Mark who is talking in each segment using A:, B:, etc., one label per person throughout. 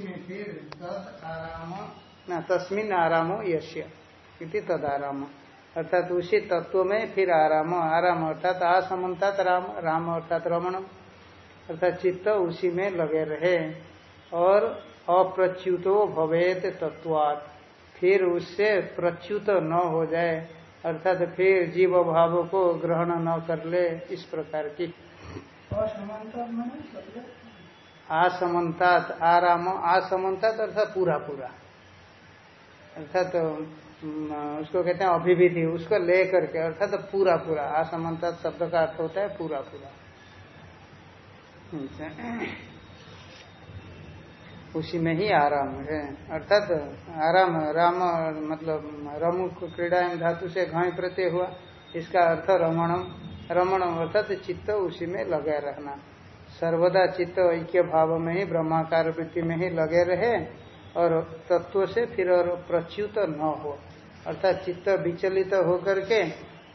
A: में फिर तद आराम। न तस्मिन आरामो यश्य इति तद आराम। अर्थात उसी तत्व में फिर आराम। आराम अर्थात असमन्तात राम राम अर्थात रमण अर्थात चित्त उसी में लगे रहे और अप्रच्युतो भवेत तत्वात फिर उससे प्रच्युत न हो जाए। अर्थात फिर जीव भाव को ग्रहण न कर ले। इस प्रकार की। असमन्तात आराम असमन्तात अर्थात पूरा पूरा। अर्थात तो उसको कहते हैं अभिविधि, उसको ले करके अर्थात तो पूरा पूरा। असमता शब्द का अर्थ होता है पूरा पूरा। उसी में ही आराम है। अर्थात तो आराम, राम मतलब रमु क्रीड़ा धातु से घाई प्रत्यय हुआ। इसका अर्थ रमणम। रमणम अर्थात तो चित्त उसी में लगे रहना सर्वदा चित्त ऐक्य भाव में ही, ब्रह्माकार वृत्ति में ही लगे रहे और तत्व से फिर और प्रच्युत न हो। अर्थात चित्त विचलित होकर के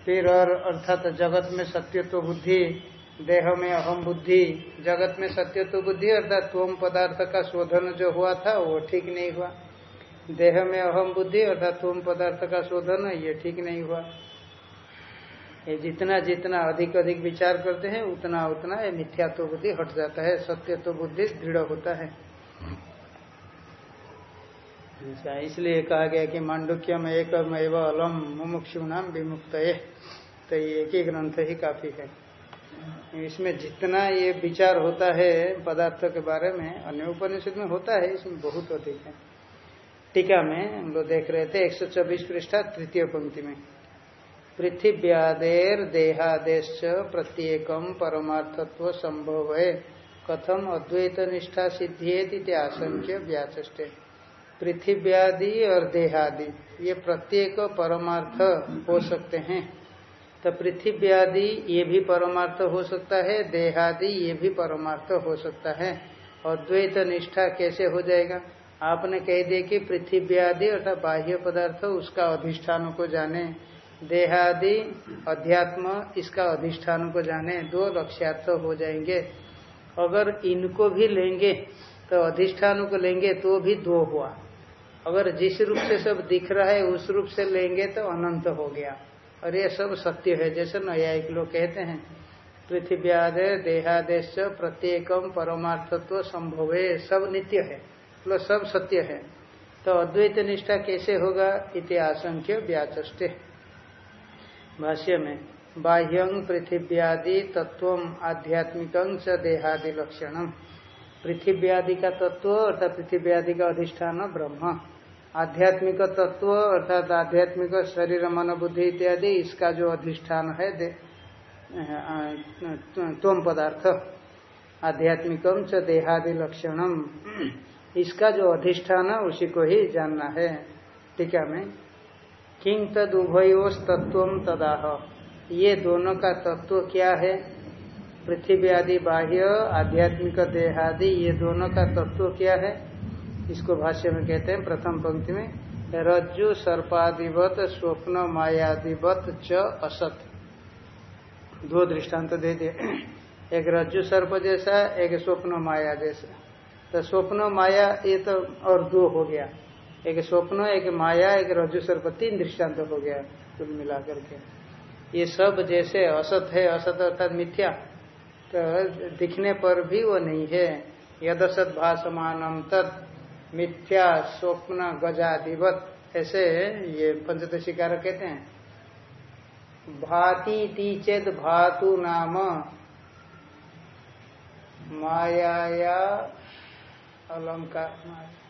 A: फिर और, अर्थात जगत में सत्यत्व बुद्धि, देह में अहम बुद्धि, जगत में सत्यत्व बुद्धि, अर्थात तोम पदार्थ का शोधन जो हुआ था, वो ठीक नहीं हुआ। देह में अहम बुद्धि, अर्थात तोम पदार्थ का शोधन, ये ठीक नहीं हुआ। ये जितना जितना अधिक अधिक विचार करते हैं, उतना उतना ये मिथ्यात्व बुद्धि हट जाता है, सत्यत्व बुद्धि दृढ़ होता है। अच्छा इसलिए कहा गया कि मांडुक्य में एक अलम मुमुक्षु नाम विमुक्त तो ये एक ही ग्रंथ ही काफ़ी है। इसमें जितना ये विचार होता है पदार्थ के बारे में, अन्य उपनिषद में होता है, इसमें बहुत अधिक है। टीका में हम लोग देख रहे थे 124 पृष्ठा तृतीय पंक्ति में। पृथ्व्यादेर देहादेश प्रत्येकम परमार्थत्व संभव है कथम अद्वैत निष्ठा सिद्धियत आशंक्य व्याचे पृथिव्यादि और देहादि, ये प्रत्येक परमार्थ हो सकते हैं। तो पृथिव्यादि ये भी परमार्थ हो सकता है, देहादि ये भी परमार्थ हो सकता है। और द्वैत निष्ठा कैसे हो जाएगा? आपने कह दिया कि पृथ्व्यादि अर्थात बाह्य पदार्थ, उसका अधिष्ठान को जाने। देहादि अध्यात्म इसका अधिष्ठान को जाने, दो लक्ष्यार्थ हो जाएँगे। अगर इनको भी लेंगे तो अधिष्ठान को लेंगे तो भी दो हुआ। अगर जिस रूप से सब दिख रहा है, उस रूप से लेंगे तो अनंत हो गया। और ये सब सत्य है, जैसे न्यायिक लोग कहते हैं, पृथ्व्यादे देहादेश प्रत्येकम परमार्थत्व संभव है सब नित्य है मतलब सब सत्य है। तो अद्वैत निष्ठा कैसे होगा? इति आशंक्य व्याचे भाष्य में, बाह्यं पृथिव्यादि तत्व आध्यात्मिक देहादि लक्षणम पृथिव्यादि का तत्व अर्थात पृथिव्यादि का अधिष्ठान ब्रह्म। आध्यात्मिक तत्व अर्थात आध्यात्मिक शरीर, मन, बुद्धि इत्यादि इसका जो अधिष्ठान है तोम पदार्थ। आध्यात्मिकम देहादि लक्षणम इसका जो अधिष्ठान है, उसी को ही जानना है। टीका में किंग तद उभयोस तत्व तदाह। ये दोनों का तत्व क्या है? पृथ्वी आदि, बाह्य, आध्यात्मिक, देहादि, ये दोनों का तत्व क्या है? इसको भाष्य में कहते हैं, प्रथम पंक्ति में, रज्जु, सर्पादिवत, स्वप्न, मायादिवत, च, असत। दो दृष्टांत तो दे दिए। एक रज्जु, सर्प जैसा, एक स्वप्न, माया जैसा। तो स्वप्न, माया, ये तो और दो हो गया। एक स्वप्न, एक माया, एक रज्जु सर्प तीन दृष्टांत हो गया कुल मिला करके ये सब जैसे असत है, असत अर्थात मिथ्या तो दिखने पर भी वो नहीं है। यदसत भाषमान तत्, मिथ्या, स्वप्न, गजादिवत, ऐसे ये पंचदशिकार कहते हैं। भाति तीचेद भातु नाम माया अलंकार। माया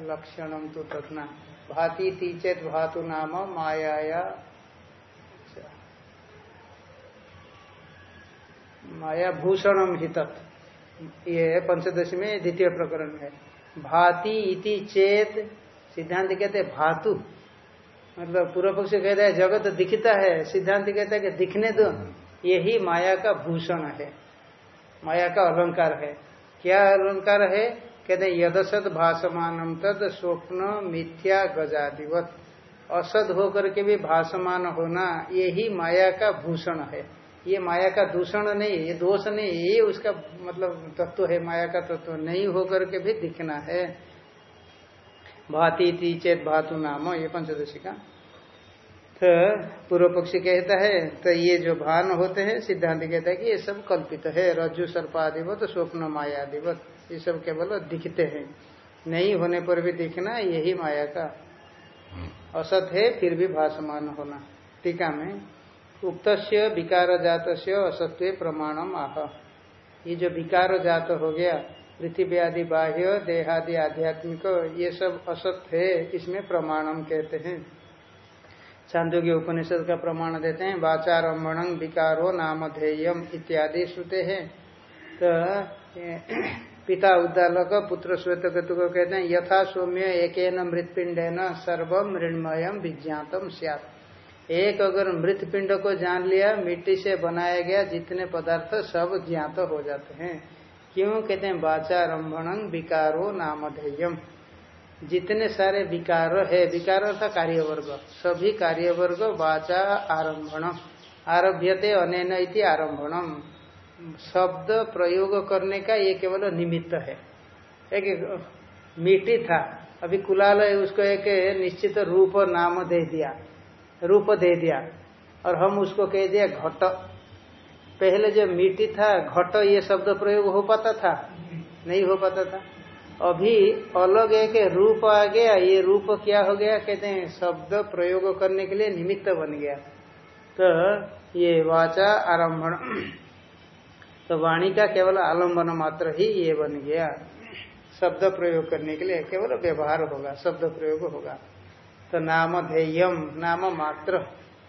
A: लक्षणम तो तथना भाति तीचेत भातु नाम माया माया भूषणम ही तत् ये पंचदशी में द्वितीय प्रकरण है। भाति इति चेत, सिद्धांत कहते हैं भातु। मतलब पूर्व पक्ष कहता है जगत दिखता है, सिद्धांत कहता है कि दिखने दो। यही माया का भूषण है। माया का अलंकार है। क्या अलंकार है? कहते यदसद भाषमान तद स्वप्न मिथ्या गजादिवत। असद होकर के भी भाषमान होना यही माया का भूषण है। ये माया का दूषण नहीं, ये दोष नहीं, ये उसका मतलब तत्व है, माया का तत्व नहीं होकर के भी दिखना है। भाती चेत भातु नाम, ये पंचदशी का। तो पूर्व पक्षी कहता है तो ये जो भान होते हैं, सिद्धांत कहता है कि ये सब कल्पित है, रज्जु सर्पादिवत, स्वप्न मायादिवत। ये सब केवल दिखते हैं। नहीं होने पर भी दिखना यही माया का असत है, फिर भी भाषमान होना। टीका में उक्त विकार जात से असत्व प्रमाणम आह। ये जो विकार जात हो गया, पृथ्वी आदि, बाह्य, देहादि, आध्यात्मिक, ये सब असत है, इसमें प्रमाणम कहते हैं। चांदोग्य उपनिषद का प्रमाण देते हैं वाचारम्भण विकारो नामधेयम इत्यादि श्रुते हैं। तो पिता उद्दालक, पुत्र श्वेत को कहते हैं, यथा सौम्य एक मृतपिंड न सर्व मृणमयम विज्ञातम सियात। एक अगर मृत पिंड को जान लिया, मिट्टी से बनाया गया जितने पदार्थ सब ज्ञात हो जाते हैं। क्यों? कहते हैं वाचारम्भण विकारो नामधेयम जितने सारे विकार है, विकार था कार्यवर्ग, सभी कार्यवर्ग वाचा आरंभण। आरभ्यते अनैन इति आरंभणम शब्द प्रयोग करने का ये केवल निमित्त है। एक मिट्टी था, अभी कुलाल है, उसको एक निश्चित रूप नाम दे दिया, रूप दे दिया, और हम उसको कह दिया घट। पहले जो मिट्टी था, घट ये शब्द प्रयोग हो पाता था? नहीं हो पाता था। अभी अलग एक रूप आ गया, ये रूप क्या हो गया? कहते हैं शब्द प्रयोग करने के लिए निमित्त बन गया। तो ये वाचा आरंभण। तो वाणी का केवल आलंबन मात्र ही ये बन गया। शब्द प्रयोग करने के लिए केवल व्यवहार होगा, शब्द प्रयोग होगा। तो नाम ध्येयम नाम मात्र।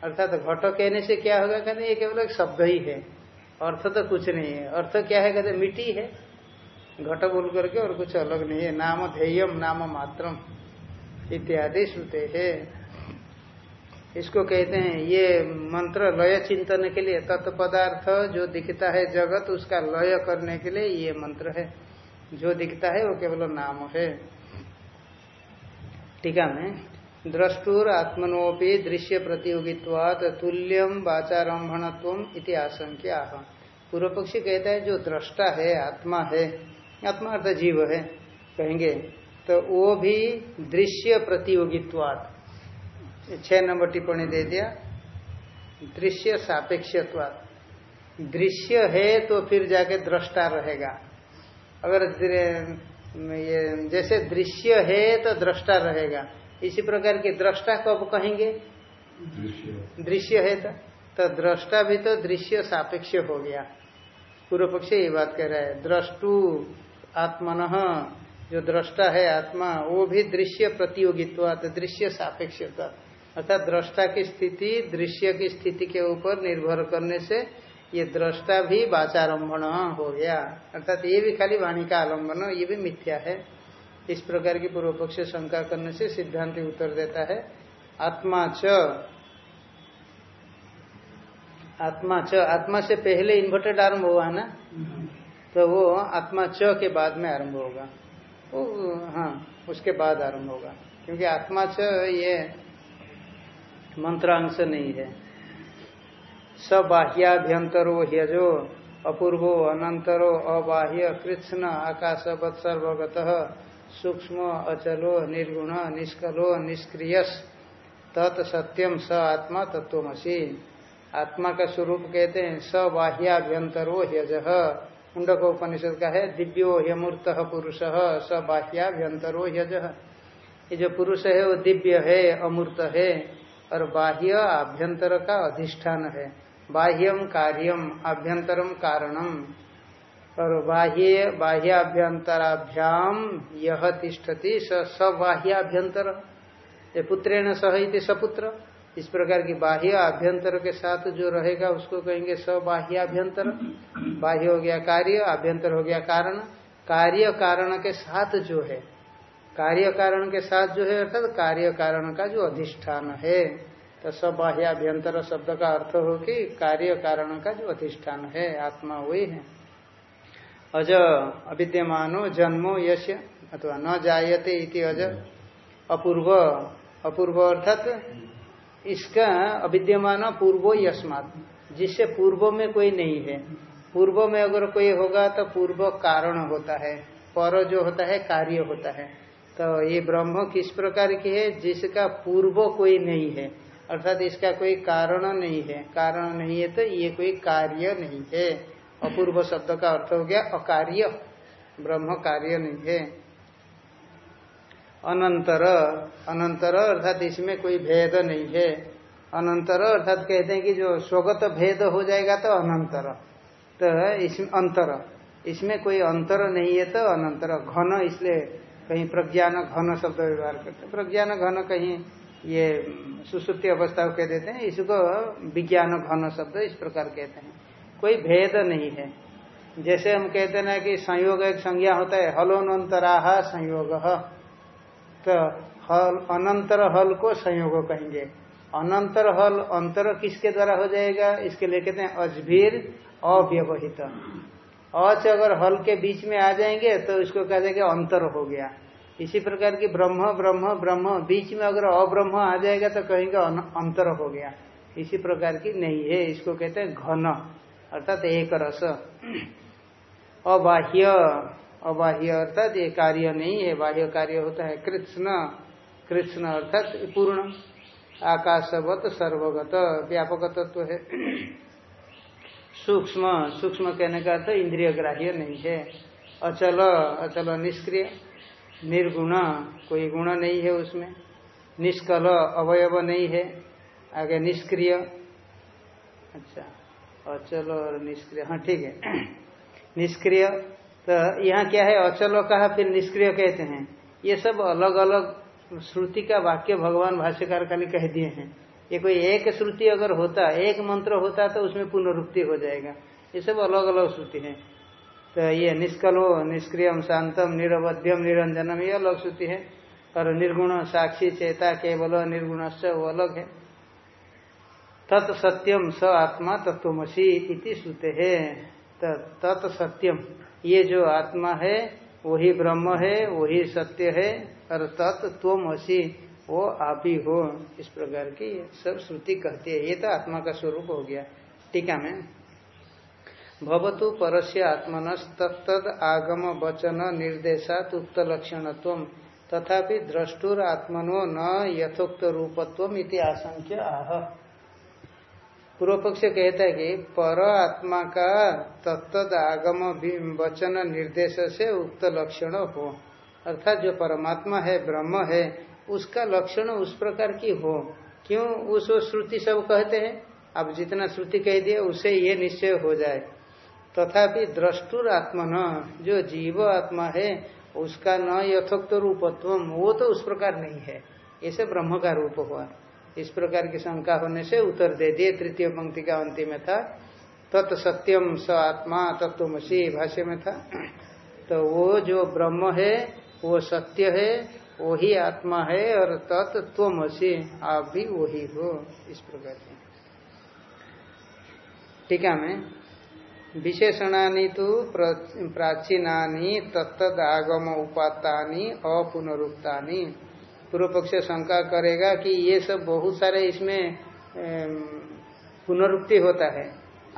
A: अर्थात तो घट कहने से क्या होगा? कहते ये केवल एक शब्द ही है। अर्थ तो कुछ नहीं है। अर्थ क्या है? कहते मिट्टी है। घट बोल करके और कुछ अलग नहीं है। नाम ध्येयम नाम मात्रम। इत्यादि श्रुते है। इसको कहते हैं, ये मंत्र लय चिंतन के लिए तत्पदार्थ जो दिखता है जगत, उसका लय करने के लिए ये मंत्र है। जो दिखता है वो केवल नाम है। टीका में द्रष्टुर आत्मनोपि दृश्य प्रतियोगित्वाद तुल्यम वाचारंभणत्व इति आशंका पूर्व पक्षी कहता है, जो दृष्टा है, आत्मा है, आत्मा अर्थ जीव है, कहेंगे तो वो भी दृश्य प्रतियोगित्वाद छह नंबर टिप्पणी दे दिया। दृश्य सापेक्षत्वाद दृश्य है तो फिर जाके दृष्टा रहेगा। अगर ये जैसे दृश्य है तो दृष्टा रहेगा। इसी प्रकार की दृष्टा कब कहेंगे? दृश्य। है तो, तो दृष्टा भी तो दृश्य सापेक्ष हो गया। पूर्व पक्ष ये बात कह रहा है द्रष्टु आत्मन जो दृष्टा है आत्मा वो भी दृश्य प्रतियोगित्व दृश्य सापेक्षता अर्थात दृष्टा की स्थिति, दृश्य की स्थिति के ऊपर निर्भर करने से ये दृष्टा भी वाचारंभण हो गया। अर्थात ये भी खाली वाणी का आलंबन ये भी मिथ्या है। इस प्रकार की पूर्व पक्ष शंका करने से सिद्धांत उत्तर देता है, आत्मा च। आत्मा च, आत्मा से पहले इन्वर्टेड आरंभ हुआ ना? तो वो आत्मा च के बाद में आरंभ होगा। वो हाँ उसके बाद आरंभ होगा। क्योंकि आत्मा च ये मंत्रांश नहीं है। सबाह्याभ्यंतरो ह्यजो, अपूर्वो, अनंतरो, अबाह्य कृष्ण आकाशवत सर्वगत, सूक्ष्म, अचलो, निर्गुण, निष्कलो, निष्क्रियस। तत्सत्यम स आत्मा तत्वमसी आत्मा का स्वरूप कहते हैं, सबाह्याभ्यंतरो ह्यज। मुंडक उपनिषद का है, दिव्यो ह्यमूर्त पुरुष स बाह्याभ्यंतरो यज ये जो पुरुष है, वो दिव्य है, अमूर्त है। और बाह्य आभ्यंतर का अधिष्ठान है। बाह्यम कार्यम आभ्यंतरम कारणम। और बाह्य, बाह्याभ्यंतराभ्याम यह तिष्ठति, स बाह्याभ्यंतर पुत्रेण सह सपुत्र। इस प्रकार की बाह्य आभ्यंतर के साथ जो रहेगा, उसको कहेंगे सबाह्याभ्यंतर। बाह्य हो गया कार्य आभ्यंतर हो गया कारण। कार्य कारण के साथ जो है कार्य कारण के साथ जो है, अर्थात कार्य कारण का जो अधिष्ठान है तो सब बाह्याभ्यंतर शब्द का अर्थ हो कि कार्य कारण का जो अधिष्ठान है, आत्मा वही है। अज अविद्यमानो जन्मो यश अथवा न जायते इति अज अपूर्व अपूर्व अर्थात इसका अविद्यमान पूर्वो यस्मात। जिससे पूर्व में कोई नहीं है। पूर्व में अगर कोई होगा तो पूर्व कारण होता है, पर जो होता है, कार्य होता है। तो ये ब्रह्म किस प्रकार की है, जिसका पूर्व कोई नहीं है। अर्थात इसका कोई कारण नहीं है। कारण नहीं है तो ये कोई कार्य नहीं है। अपूर्व शब्द का अर्थ हो गया अकार्य। ब्रह्म कार्य नहीं है। अनंतर। अनंतर अर्थात इसमें कोई भेद नहीं है। अनंतर अर्थात कहते हैं कि जो स्वगत भेद हो जाएगा तो अनंतर। तो इसमें अंतर। इसमें कोई अंतर नहीं है तो अनंतर। घन इसलिए कहीं प्रज्ञान घन शब्द व्यवहार करते प्रज्ञान घन कहीं ये सुसुप्ति अवस्था को कह देते हैं, इसको विज्ञान घन शब्द इस प्रकार कहते हैं। कोई भेद नहीं है। जैसे हम कहते ना कि संयोग एक संज्ञा होता है हलोनंतराह संयोग। तो हल, अनंतर हल को संयोग कहेंगे। अनंतर हल अंतर किसके द्वारा हो जाएगा? इसके लिए कहते हैं अजभीर अव्यवहित। अच अगर हल के बीच में आ जाएँगे तो इसको कहा जाएगा अंतर हो गया। इसी प्रकार की ब्रह्म ब्रह्म ब्रह्म, बीच में अगर अब्रह्म आ जाएगा तो कहेंगे अंतर हो गया। इसी प्रकार की नहीं है, इसको कहते हैं घन, अर्थात एक रस। अबाह्य अबाह्य अर्थात ये कार्य नहीं है, बाह्य कार्य होता है कृष्ण। कृष्ण अर्थात पूर्ण, आकाशवत, सर्वगत व्यापक तत्व तो है। सूक्ष्म सूक्ष्म कहने का अर्थ इंद्रिय ग्राह्य नहीं है। अचल अचल निष्क्रिय, निर्गुण, कोई गुण नहीं है उसमें। निष्कल, अवयव नहीं है। आगे निष्क्रिय। अच्छा अचल और निष्क्रिय। हाँ ठीक है। निष्क्रिय तो यहाँ क्या है? अचल कहा फिर निष्क्रिय कहते हैं। ये सब अलग अलग श्रुति का वाक्य भगवान भाष्यकार खाली कह दिए हैं। ये कोई एक श्रुति अगर होता, एक मंत्र होता तो उसमें पुनरुक्ति हो जाएगा। ये सब अलग अलग श्रुति है। तो ये निष्कलो, निष्क्रियम, शांतम, निरवध्यम, निरंजनम, ये अलग श्रुति है। और निर्गुण, साक्षी, चेता, केवल निर्गुण वो अलग है। तत्सत्यम स आत्मा तत्वमसी इति श्रुते है। तत्सत्यम ये जो आत्मा है, वही ब्रह्म है, वही सत्य है, और तत्वमसी वो आप ही हो, इस प्रकार की सब श्रुति कहती है। ये तो आत्मा का स्वरूप हो गया। टीका में भवतु परस्य आत्मन तत्द आगम वचन निर्देशात उक्त लक्षण तथापि द्रष्टुर आत्मनो न यथोक्त रूपत्व इति आशंक्य आह। पूर्व पक्ष कहता है कि पर आत्मा का तत्द आगम वचन निर्देश से उक्त लक्षण हो। अर्थात जो परमात्मा है, ब्रह्म है उसका लक्षण उस प्रकार की हो। क्यों उस श्रुति सब कहते हैं? अब जितना श्रुति कह दिए उसे ये निश्चय हो जाए। तथापि द्रष्टुर आत्मा न जो जीव आत्मा है, उसका न यथोक्त रूपत्व वो तो उस प्रकार नहीं है। ऐसे ब्रह्म का रूप हुआ। इस प्रकार की शंका होने से उत्तर दे दिए, तृतीय पंक्ति का अंतिम में था। तत्सत्यम स आत्मा तत्वमसी भाष्य में था। तो वो जो ब्रह्म है, वो सत्य है वही आत्मा है और तत्वमसी आप भी वही हो, इस प्रकार से। टीका में विशेषणानी तो प्राचीनानी तत्द आगम उपात्तानी, अपुनरुक्तानी। पूर्व पक्ष शंका करेगा कि ये सब बहुत सारे इसमें पुनरुक्ति होता है।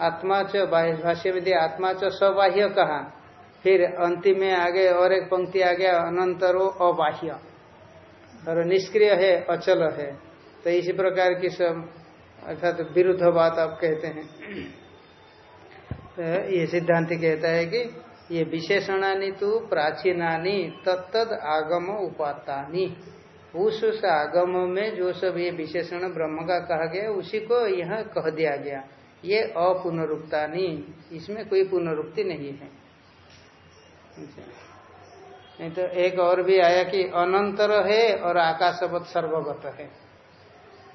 A: आत्मा च भाष्य में दिया आत्मा च सबाह्य कहा? फिर अंतिम में आगे और एक पंक्ति आ गया, अनंतरो अबाह्य। और निष्क्रिय है, अचल है। तो इसी प्रकार की सब अर्थात विरुद्ध बात आप कहते हैं। तो ये सिद्धांत कहता है कि ये विशेषणानी तो प्राचीनानी तत्द आगम उपातानी उस उस आगम में जो सब ये विशेषण ब्रह्म का कहा गया, उसी को यहाँ कह दिया गया। ये अपुनरुक्ता नहीं इसमें कोई पुनरुक्ति नहीं है। नहीं तो एक और भी आया कि अनंतर है और आकाशवत सर्वगत है।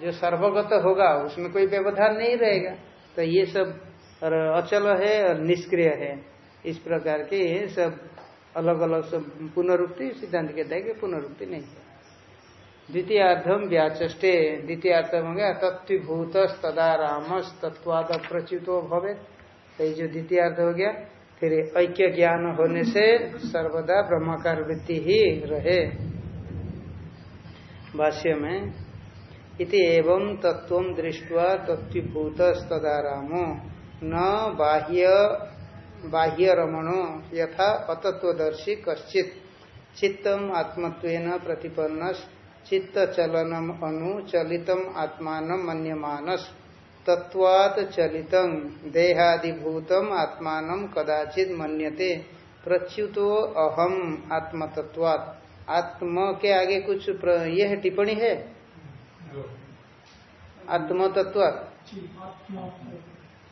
A: जो सर्वगत होगा, उसमें कोई व्यवधान नहीं रहेगा। तो ये सब और अचल है और निष्क्रिय है। इस प्रकार के सब अलग अलग सब पुनरुक्ति, सिद्धांत कहता है कि पुनरुक्ति नहीं। है द्वितीयार्धम व्याचे द्वितीयार्थ हो गया तत्वभूत तदा रामस तत्वाद प्रच्युतो भवे तो ये जो द्वितीयार्थ हो गया फिर ऐक्य ज्ञान होने से सर्वदा ब्रह्माकार वृत्ति ही रहे। भाष्य में, इति एवं तत्व दृष्टवा तत्वभूत तदारामो न बाह्य बाह्य रमणो यथा अतत्वदर्शी कश्चित। चित्तम आत्मत्वेन प्रतिपन्न चित्त चलनम अनु, चलितम आत्मान मन्यमानस। तत्वात चलितम। देहादिभूतम आत्मान कदाचित मन्यते। प्रच्युतो अहम आत्मतत्वात् आत्म के आगे कुछ ये है टिप्पणी है? आत्म तत्व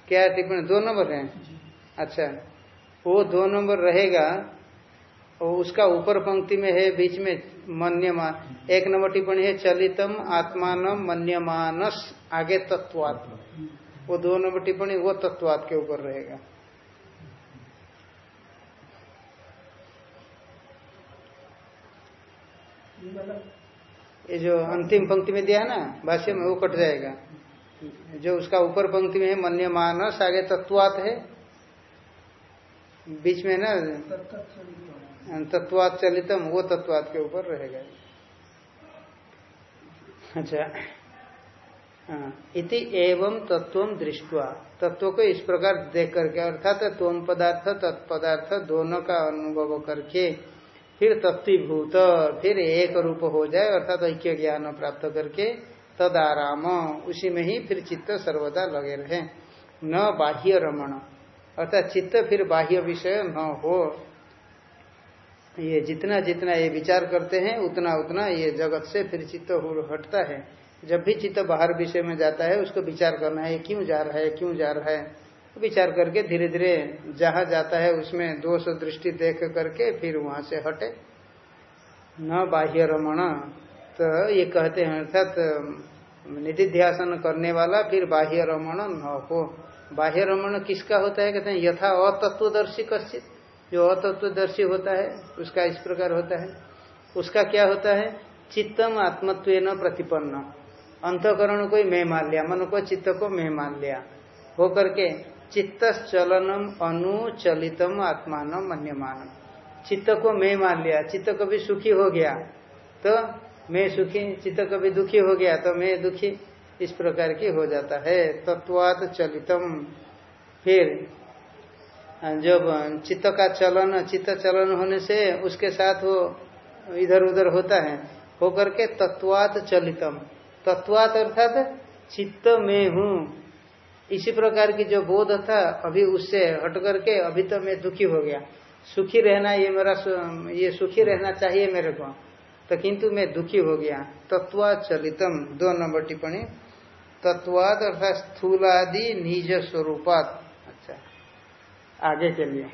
A: क्या टिप्पणी? दो नंबर है। अच्छा। वो दो नंबर रहेगा। उसका ऊपर पंक्ति में है, बीच में मन्यमान एक नंबर टिप्पणी है, चलितम आत्मान मन्यमानस। आगे तत्वात्। वो दो नंबर टिप्पणी, वो तत्वात् के ऊपर रहेगा। ये जो अंतिम पंक्ति में दिया है ना, भाष्य में, वो कट जाएगा। जो उसका ऊपर पंक्ति में है, मन्य मानस, आगे तत्वात है। बीच में ना, तत्वात चलितम, वो तत्वात के ऊपर रहेगा। अच्छा। इति एवं तत्व दृष्टवा। तत्व को इस प्रकार देख करके, अर्थात तोम पदार्थ, तत्पदार्थ दोनों का अनुभव करके फिर तत्वीभूत फिर एक रूप हो जाए, अर्थात ऐक्य ज्ञान प्राप्त करके तद आराम उसी में ही फिर चित्त सर्वदा लगे रहे। न बाह्य रमण। अर्थात चित्त फिर बाह्य विषय न हो। ये जितना जितना ये विचार करते हैं, उतना उतना ये जगत से फिर चित्त हटता है। जब भी चित्त बाहर विषय में जाता है, उसको विचार करना है क्यों जा रहा है क्यों जा रहा है? विचार करके धीरे धीरे जहाँ जाता है, उसमें दोष दृष्टि देख करके फिर वहाँ से हटे। न बाह्य रमण तो ये कहते हैं, अर्थात निधिध्यासन करने वाला फिर बाह्य रमण न हो। बाह्य रमण किसका होता है? कहते हैं, यथा अतत्वदर्शी कश्चित। जो अतत्वदर्शी होता है, उसका इस प्रकार होता है। उसका क्या होता है? चित्तम आत्मत्व प्रतिपन्न। अंतकरण को ही मैं मान लिया, मन को चित्त को मैं मान लिया। हो करके चित्त चलनम अनुचलितम आत्मान मन्यमान चित्त को मैं मान लिया, चित्त कभी सुखी हो गया तो मैं सुखी, चित्त कभी दुखी हो गया तो मैं दुखी, इस प्रकार की हो जाता है। तत्वात चलितम। फिर, जब चित्त का चलन, चित्त चलन होने से उसके साथ वो इधर उधर होता है, होकर के तत्वात चलितम। तत्वात अर्थात चित्त में हूँ इसी प्रकार की जो बोध था, अभी उससे हट करके अभी तो मैं दुखी हो गया। सुखी रहना ये मेरा ये सुखी रहना चाहिए मेरे को। तो किंतु मैं दुखी हो गया। तत्वा चलितम दो नंबर टिप्पणी। तत्वाद अर्थात स्थूलादि निज स्वरूपात अच्छा आगे के लिए।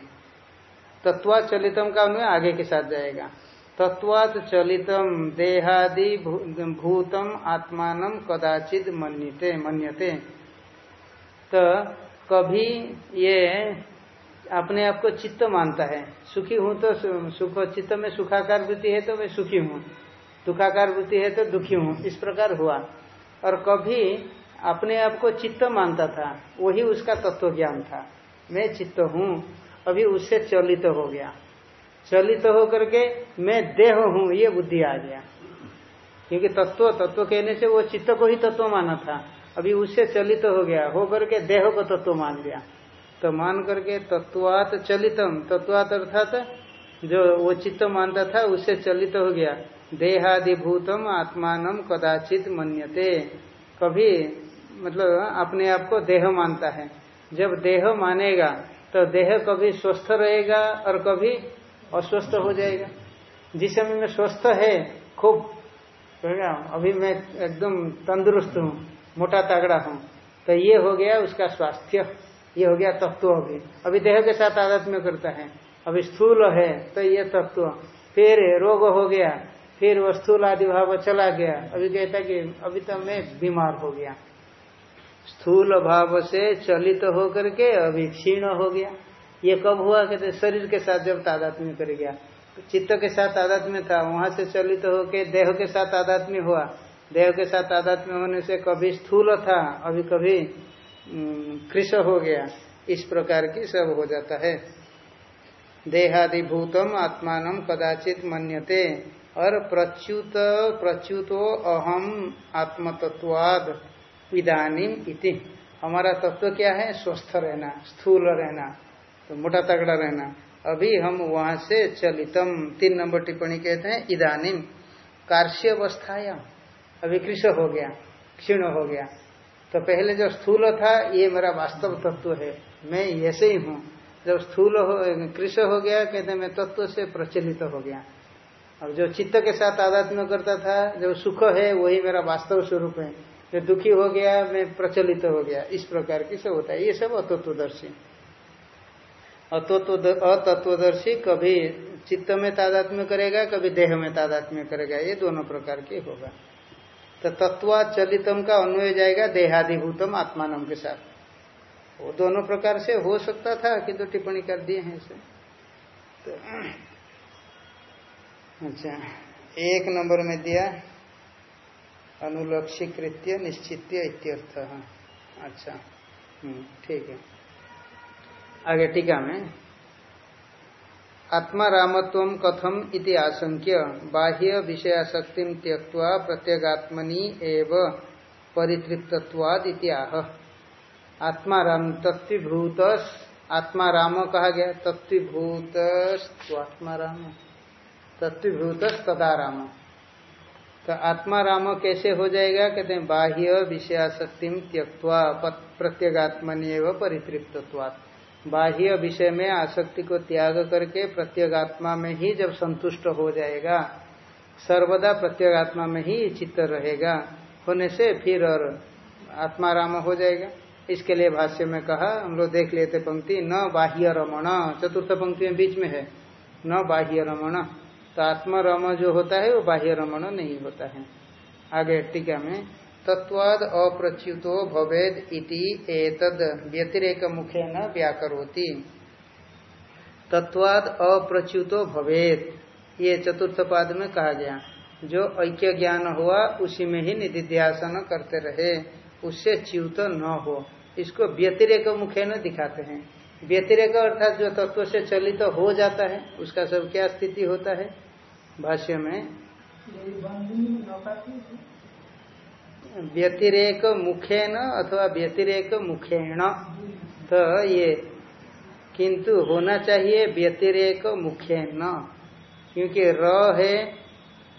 A: तत्वा चलितम का उन्हें आगे के साथ जाएगा। तत्वात चलितम देहादि भूतम आत्मान कदाचित मन्यते मन्यते। तो कभी ये अपने आप को चित्त मानता है। सुखी हूँ तो सुख, चित्त में सुखाकार वृत्ति है तो मैं सुखी हूँ। दुखाकार वृत्ति है तो दुखी हूँ। इस प्रकार हुआ। और कभी अपने आप को चित्त मानता था, वही उसका तत्व ज्ञान था। मैं चित्त हूँ, अभी उससे चलित हो गया। चलित तो होकर के मैं देह हूँ, ये बुद्धि आ गया। क्योंकि तत्व तत्व कहने से वो चित्त को ही तत्व माना था। अभी उससे चलित तो हो गया हो करके देह को तत्व मान लिया। तो मान करके तत्वात चलितम, तत्वात अर्थात जो वो चित्त मानता था, उससे चलित तो हो गया। देहादिभूतम आत्मान कदाचित मन्यते। कभी मतलब अपने आप को देह मानता है। जब देह मानेगा तो देह कभी स्वस्थ रहेगा और कभी अस्वस्थ हो जाएगा। जिस समय में स्वस्थ है, खूब कहेगा अभी मैं एकदम तंदुरुस्त हूँ, मोटा तगड़ा हूँ तो ये हो गया उसका स्वास्थ्य, ये हो गया तत्व अभी अभी देह के साथ आदत में करता है। अभी स्थूल है तो ये तत्व। फिर रोग हो गया, फिर वो स्थूल आदि भाव चला गया। अभी कहता कि अभी तो मैं बीमार हो गया। स्थूल भाव से चलित तो होकर के अभी क्षीण हो गया। ये कब हुआ? कहते, शरीर के साथ जब तादात्म्य कर गया। चित्त के साथ आध्यात्म्य था, वहाँ से चलित तो होके देह के साथ आध्यात्म्य हुआ। देह के साथ आध्यात्म होने से कभी स्थूल था, अभी कभी कृष हो गया। इस प्रकार की सब हो जाता है। देहादिभूतम आत्मान कदाचित मन्यते। और प्रच्युत, प्रच्युतो अहम आत्मतत्वाद इदानीम इति। हमारा तत्व क्या है? स्वस्थ रहना, स्थूल रहना। तो मोटा तगड़ा रहना। अभी हम वहाँ से चलितम। तीन नंबर टिप्पणी कहते हैं इदानीम कार्य अवस्थाया अभी कृष हो गया, क्षीण हो गया। तो पहले जो स्थूल था, ये मेरा वास्तव तत्व है। मैं ऐसे ही हूँ। जब स्थूल हो, कृष हो गया, कहते मैं तत्व से प्रचलित हो गया। अब जो चित्त के साथ आध्यात्म करता था, जो सुख है, वही मेरा वास्तव स्वरूप है। जो दुखी हो गया, मैं प्रचलित हो गया। इस प्रकार की सब होता है। ये सब अतत्वदर्शी। अतत्वदर्शी कभी चित्त में तादात्म्य करेगा कभी देह में तादात्म्य करेगा। ये दोनों प्रकार के होगा। तो तत्वाचलितम का अन्वय जाएगा देहादिभूतम आत्मानम के साथ। वो दोनों प्रकार से हो सकता था कि तो टिप्पणी कर दिए हैं इसे। तो अच्छा एक नंबर में दिया अनुलक्षीकृत्य निश्चित्य इत्यर्थ। अच्छा हम्म, ठीक है। आगे टीका में आत्मा रामत्व कथम इति आशंक्य बाह्य विषयाशक्ति त्यक्वा प्रत्यगात्मनि एव परितृप्तवाद इत्याह आत्मा राम तत्वभूत आत्मा राम कहा गया? तत्वभूत आत्मा राम तत्वभूत तदा राम। तो आत्मा राम कैसे हो जाएगा? कहते हैं, बाह्य विषयाशक्ति त्यक्वा प्रत्यगात्मनि एवं परितृप्तवाद बाह्य विषय में आसक्ति को त्याग करके प्रत्यगात्मा में ही जब संतुष्ट हो जाएगा, सर्वदा प्रत्यगात्मा में ही चित्त रहेगा, होने से फिर और आत्माराम हो जाएगा। इसके लिए भाष्य में कहा, हम लोग देख लेते पंक्ति, न बाह्य रमण, चतुर्थ पंक्ति में बीच में है, न बाह्य रमण। तो आत्मा रम जो होता है, वो बाह्य रमण नहीं होता है। आगे टीका में तत्वाद अप्रच्युतो भवेद इति एतद व्यतिरेक मुखे न व्याकरोति। तत्वाद अप्रच्युतो भवेद, ये चतुर्थ पाद में कहा गया। जो ऐक्य ज्ञान हुआ, उसी में ही निधिध्यासन करते रहे, उससे च्युत न हो। इसको व्यतिरेक मुखे न दिखाते हैं। व्यतिरेक अर्थात जो तत्व से चलित तो हो जाता है, उसका सब क्या स्थिति होता है? भाष्य में व्यतिरेक मुखेन अथवा व्यतिरेक मुखेण। तो ये। किंतु होना चाहिए व्यतिरेक मुखेन। क्योंकि र है,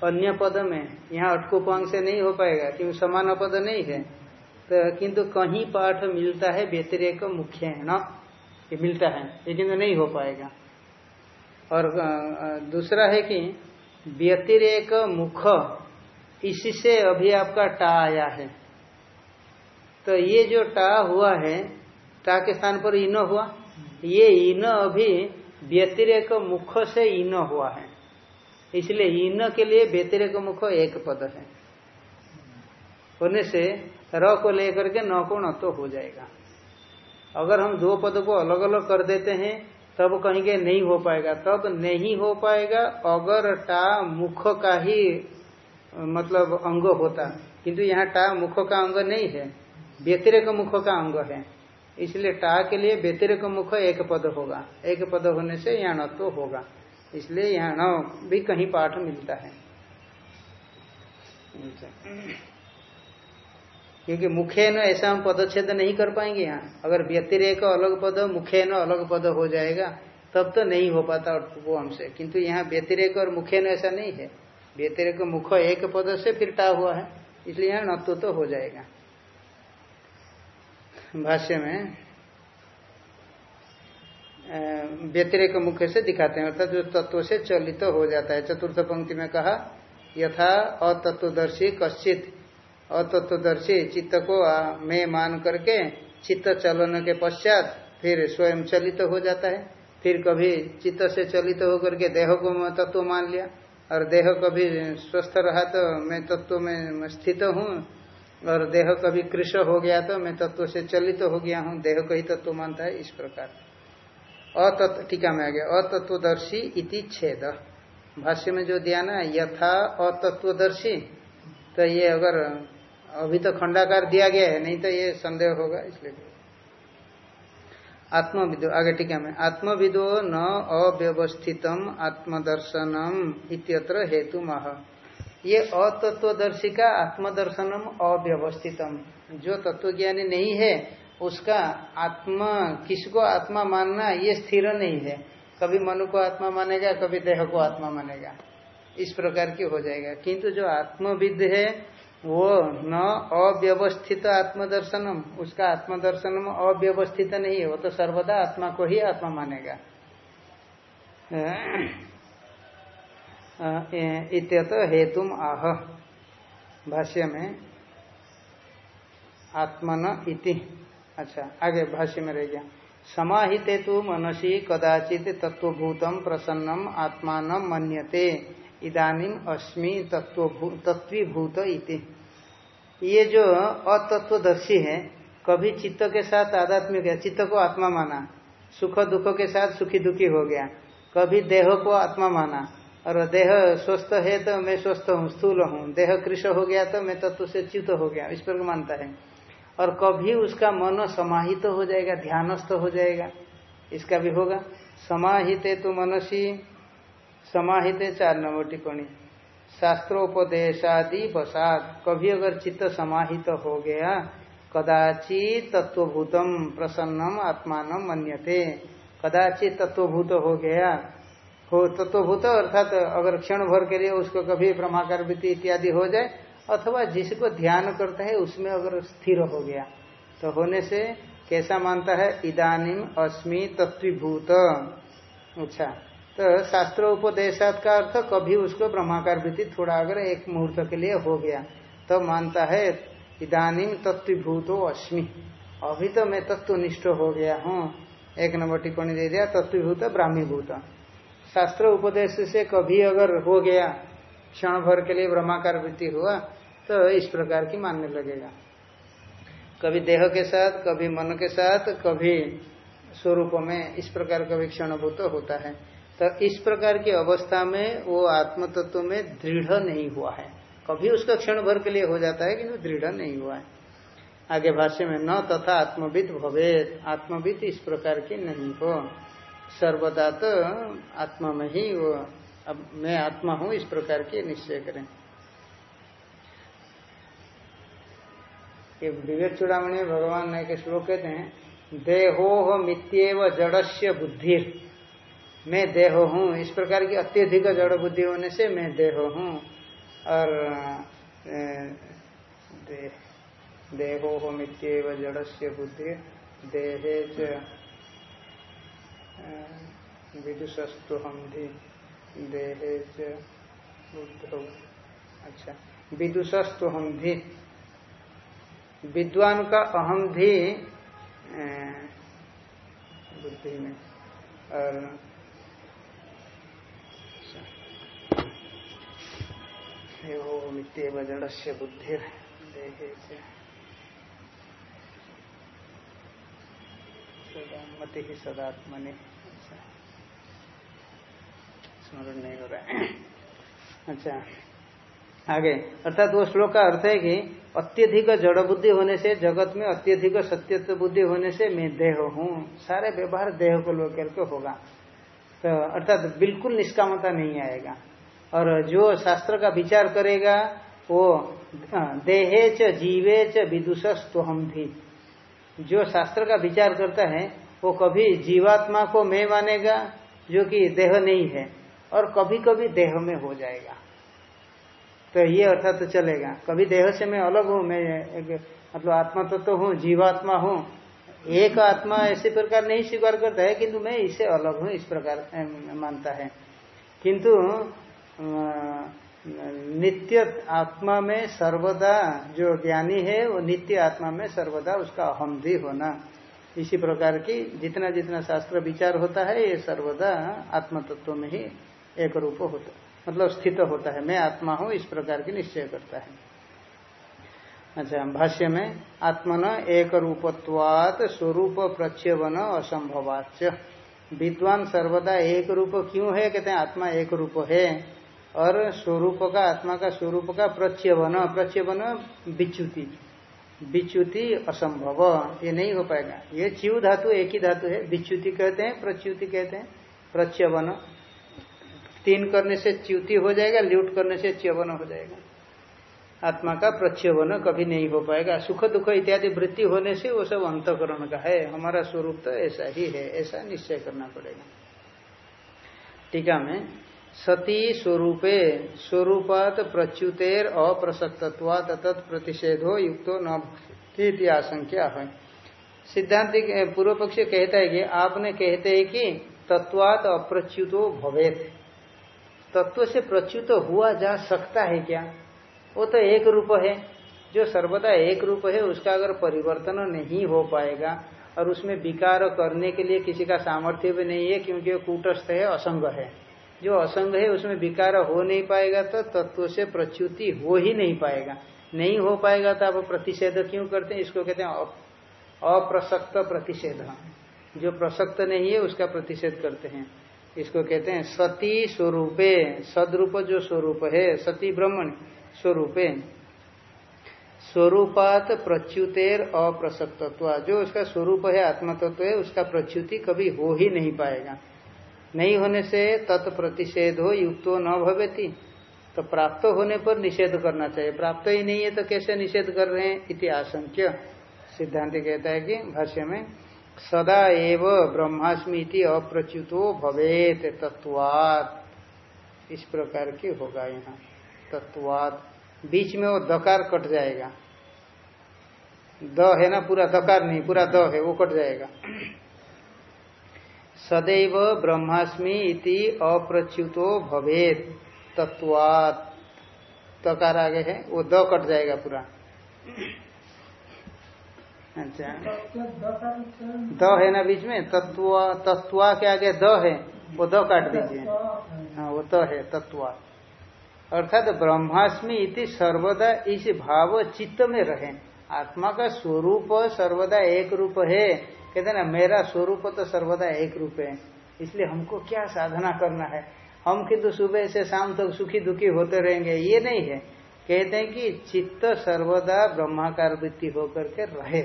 A: अन्य पद में। यहाँ अटकुपांग से नहीं हो पाएगा, क्योंकि समान पद नहीं है। तो किंतु कहीं पाठ मिलता है व्यतिरेक मुखेण ये मिलता है, लेकिन नहीं हो पाएगा। और दूसरा है कि व्यतिरेक मुख। इसी से अभी आपका टा आया है। तो ये जो टा हुआ है, टा के स्थान पर इन हुआ। ये इन अभी व्यतिरेक मुख से इन हुआ है। इसलिए इन के लिए व्यतिरेक मुख एक पद है। होने से र को लेकर के न को न तो हो जाएगा। अगर हम दो पद को अलग अलग कर देते हैं, तब कहेंगे नहीं हो पाएगा। तब नहीं हो पाएगा अगर टा मुख का ही मतलब अंग होता किंतु यहाँ टा मुख का अंग नहीं है, व्यतिरेक मुख का अंग है। इसलिए टा के लिए व्यतिरेक मुख एक पद होगा। एक पद होने से यहाँ तो होगा। इसलिए न भी कहीं पाठ मिलता है। क्योंकि मुखे न ऐसा हम पदच्छेद नहीं कर पाएँगे यहाँ। अगर व्यतिरेक अलग पद मुखे न अलग पद हो जाएगा, तब तो नहीं हो पाता वो हमसे। किंतु यहाँ व्यतिरेक और मुखे न ऐसा नहीं है। व्यतिरिक मुख एक पद से फिर टा हुआ है, इसलिए यहाँ नत्व तो हो जाएगा। भाष्य में व्यतिरिक मुख्य से दिखाते हैं, अर्थात जो तत्व से चलित तो हो जाता है। चतुर्थ पंक्ति में कहा, यथा अतत्वदर्शी कश्चित। अतत्वदर्शी चित्त को मैं मान करके चित्त चलन के पश्चात फिर स्वयं चलित हो जाता है। फिर कभी चित्त से चलित होकर के देह को तत्व मान लिया। और देह कभी स्वस्थ रहा तो मैं तत्व में स्थित हूँ। और देह कभी कृष हो गया तो मैं तत्व से चलित तो हो गया हूँ। देह को ही तत्व मानता है इस प्रकार। अतत्व टीका में आ गया, अतत्वदर्शी इति छेद। भाष्य में जो दिया ना, यथा अतत्वदर्शी तो ये अगर अभी तो खंडाकार दिया गया है, नहीं तो ये संदेह होगा इसलिए। आत्मविदो, आगे ठीक है मैं आत्मविदो न अव्यवस्थितम, आत्मदर्शनम इत्यत्र हेतु मह ये अतत्वदर्शी का आत्मदर्शनम अव्यवस्थितम। जो तत्वज्ञानी नहीं है, उसका आत्मा, किसको आत्मा मानना ये स्थिर नहीं है। कभी मनु को आत्मा मानेगा, कभी देह को आत्मा मानेगा। इस प्रकार की हो जाएगा। किंतु जो आत्मविद है वो न अव्यवस्थित आत्मदर्शनम, उसका आत्मदर्शनम अव्यवस्थित नहीं है, वो तो सर्वदा आत्मा को ही आत्मा मानेगा। इत्यत हेतुम आह, भाष्य में आत्मन इति। अच्छा आगे भाष्य में रह गया। समाहिते तो मनसी कदाचित तत्वभूतम प्रसन्नम, आत्मान मन्यते। इदानीम अस्मि तत्वीभूत इति। ये जो अतत्वदर्शी है, कभी चित्त के साथ आध्यात्मिक है चित्त को आत्मा माना, सुख दुख के साथ सुखी दुखी हो गया, कभी देह को आत्मा माना, और देह स्वस्थ है तो मैं स्वस्थ हूँ, स्थूल हूँ, देह कृष हो गया तो मैं तत्व से च्युत हो गया, इस पर मानता है। और कभी उसका मन समाहित तो हो जाएगा, ध्यानस्थ हो जाएगा, इसका भी होगा। समाहित तो मनसी समाहित है चार नंबर टिप्पणी। शास्त्रोपदेशादि बसात कभी अगर चित्त समाहित तो हो गया, कदाचित तत्वभूतम प्रसन्नम आत्मान मन्यते। कदाचित तत्वभूत हो गया, हो तत्वभूत अर्थात तो अगर क्षण भर के लिए उसको कभी ब्रह्माकार वृत्ति इत्यादि हो जाए, अथवा जिसको ध्यान करता है उसमें अगर स्थिर हो गया तो होने से कैसा मानता है? इदानिम अस्मि तत्वीभूत। अच्छा। तो शास्त्र उपदेशात का अर्थ कभी उसको ब्रह्माकार वृत्ति थोड़ा अगर एक मुहूर्त के लिए हो गया तो मानता है इदानिम तत्वीभूतो अस्मि। अभी तो मैं तत्वनिष्ठ हो गया हूँ। एक नंबर टिप्पणी दे दिया तत्वीभूत ब्राह्मीभूत। शास्त्र उपदेश से कभी अगर हो गया क्षण भर के लिए ब्रह्माकार वृत्ति हुआ तो इस प्रकार की मानने लगेगा। कभी देह के साथ, कभी मन के साथ, कभी स्वरूप में इस प्रकार कभी क्षणभूत होता है। तो इस प्रकार की अवस्था में वो आत्म तत्व में दृढ़ नहीं हुआ है। कभी उसका क्षण भर के लिए हो जाता है किंतु दृढ़ नहीं हुआ है। आगे भाष्य में, न तथा आत्मविद भवेद आत्मविद इस प्रकार की नहीं हो। सर्वदा तो आत्मा में ही वो, अब मैं आत्मा हूँ, इस प्रकार के निश्चय करें। विवेक चुड़ामणि भगवान ने के श्लोक कहते हैं देहो मित्येव जड़स्य बुद्धि मैं देह हूँ। इस प्रकार की अत्यधिक जड़ बुद्धि होने से मैं देह हूँ। और दे, देहो मित्येव जड़स्य बुद्धि देहे विदुषस्तु हम भी देहे बुद्ध। अच्छा विदुषस्तु हम भी विद्वान का अहम धी बुद्धि में। और जड़ से। बुद्धि मति ही स्मरण नहीं हो रहा अच्छा आगे। अर्थात वो श्लोक का अर्थ है कि अत्यधिक जड़ बुद्धि होने से, जगत में अत्यधिक सत्यत्व बुद्धि होने से मैं देह हूँ। सारे व्यवहार देह को लोग करके होगा। तो अर्थात बिल्कुल निष्कामता नहीं आएगा। और जो शास्त्र का विचार करेगा वो देहे च जीवे च विदुषस तो हम भी। जो शास्त्र का विचार करता है वो कभी जीवात्मा को मैं मानेगा जो कि देह नहीं है और कभी कभी देह में हो जाएगा। तो ये अर्थात तो चलेगा। कभी देह से मैं अलग हूँ मैं एक मतलब आत्मा तो, तो हूँ जीवात्मा हूँ एक आत्मा ऐसे प्रकार नहीं स्वीकार करता है किंतु मैं इससे अलग हूँ इस प्रकार मानता है। किंतु नित्य आत्मा में सर्वदा जो ज्ञानी है, वो नित्य आत्मा में सर्वदा उसका अहम भी होना। इसी प्रकार की जितना जितना शास्त्र विचार होता है, ये सर्वदा आत्म तत्व में ही एक रूप होता मतलब स्थित होता है। मैं आत्मा हूँ, इस प्रकार की निश्चय करता है। अच्छा भाष्य में, आत्मन एक रूपत्वात स्वरूप प्रत्यवन असंभवाच विद्वान सर्वदा एक रूप क्यों है? कहते हैं, आत्मा एक रूप है। और स्वरूप का, आत्मा का स्वरूप का प्रत्यवन प्रत्यवन विच्युति। विच्युति असंभव, ये नहीं हो पाएगा। ये च्यू धातु एक ही धातु है, विच्युति कहते हैं, प्रच्युति कहते हैं प्रच्यवन तीन करने से च्युति हो जाएगा, ल्यूट करने से च्यवन हो जाएगा। आत्मा का प्रच्यवन कभी नहीं हो पाएगा। सुख दुख इत्यादि वृत्ति होने से वो सब अंतकरण का है। हमारा स्वरूप तो ऐसा ही है, ऐसा निश्चय करना पड़ेगा। टीका में सती स्वरूपे स्वरूपात प्रच्युतेर अप्रसक्तत्वात तत्प्रतिषेधो युक्तो न भक्ति आशंका है। सिद्धांत पूर्व पक्ष कहता है कि आपने कहते हैं कि तत्वात अप्रच्युतो भवेत। तत्व से प्रच्युत हुआ जा सकता है क्या? वो तो एक रूप है। जो सर्वदा एक रूप है, उसका अगर परिवर्तन नहीं हो पाएगा और उसमें विकार करने के लिए किसी का सामर्थ्य भी नहीं है, क्योंकि वो कूटस्थ है, असंग है। जो असंग है, उसमें विकार हो नहीं पाएगा तो तत्व से प्रच्युति हो ही नहीं पाएगा। नहीं हो पाएगा तो आप प्रतिषेध क्यों करते हैं? इसको कहते हैं अप्रसक्त प्रतिषेध। जो प्रसक्त नहीं है, उसका प्रतिषेध करते हैं। इसको कहते हैं सती स्वरूपे। सदरूप जो स्वरूप है, सती ब्रह्मण स्वरूपे। स्वरूपात प्रच्युतेर अप्रसक्तत्व। जो उसका स्वरूप है, आत्मतत्व है, उसका प्रच्युति कभी हो ही नहीं पाएगा। नहीं होने से तत्प्रतिषेध हो युक्त न भवेती। तो प्राप्त होने पर निषेध करना चाहिए। प्राप्त ही नहीं है तो कैसे निषेध कर रहे हैं? इति आशंक्य। सिद्धांत कहता है कि भाष्य में, सदा एव ब्रह्मास्मि अप्रच्युतो भवेत तत्वात इस प्रकार की होगा यहाँ। तत्वात बीच में वो दकार कट जाएगा। द है ना, पूरा दकार नहीं, पूरा द है, वो कट जाएगा। सदैव ब्रह्मास्मि इति अप्रच्युतो भवेत तत्वात तकार आगे है? वो द कट जाएगा पूरा। अच्छा। द है ना बीच में? तत्व तत्वा के आगे द है। वो द काट दीजिए। हाँ वो तो है तत्वा अर्थात ब्रह्मास्मि इति सर्वदा इस भाव चित्त में रहे। आत्मा का स्वरूप सर्वदा एक रूप है। कहते ना, मेरा स्वरूप तो सर्वदा एक रूप है, इसलिए हमको क्या साधना करना है? हम किंतु सुबह से शाम तक सुखी दुखी होते रहेंगे, ये नहीं है। कहते हैं कि चित्त सर्वदा ब्रह्माकार वृत्ति होकर के रहे।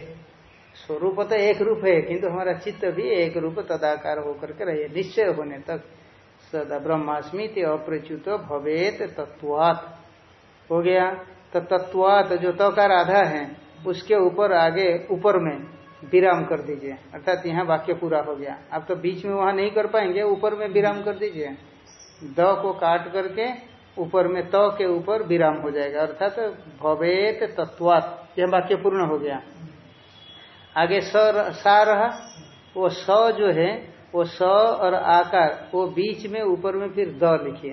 A: स्वरूप तो एक रूप है, किंतु हमारा चित्त भी एक रूप तदाकार होकर के रहे, निश्चय होने तक। सदा ब्रह्मास्मित अप्रच्युत भवेत तत्वात हो गया? तो तत्वात जो तकार आधा है, उसके ऊपर आगे, ऊपर में। विराम कर दीजिए। अर्थात यहाँ वाक्य पूरा हो गया। आप तो बीच में वहाँ नहीं कर पाएँगे, ऊपर में विराम कर दीजिए। द को काट करके ऊपर में त के ऊपर विराम हो जाएगा। अर्थात भवेत तत्वात। यह वाक्य पूर्ण हो गया। आगे स सा रहा, वो स जो है, वो स और आकार, वो बीच में, ऊपर में फिर द लिखिए।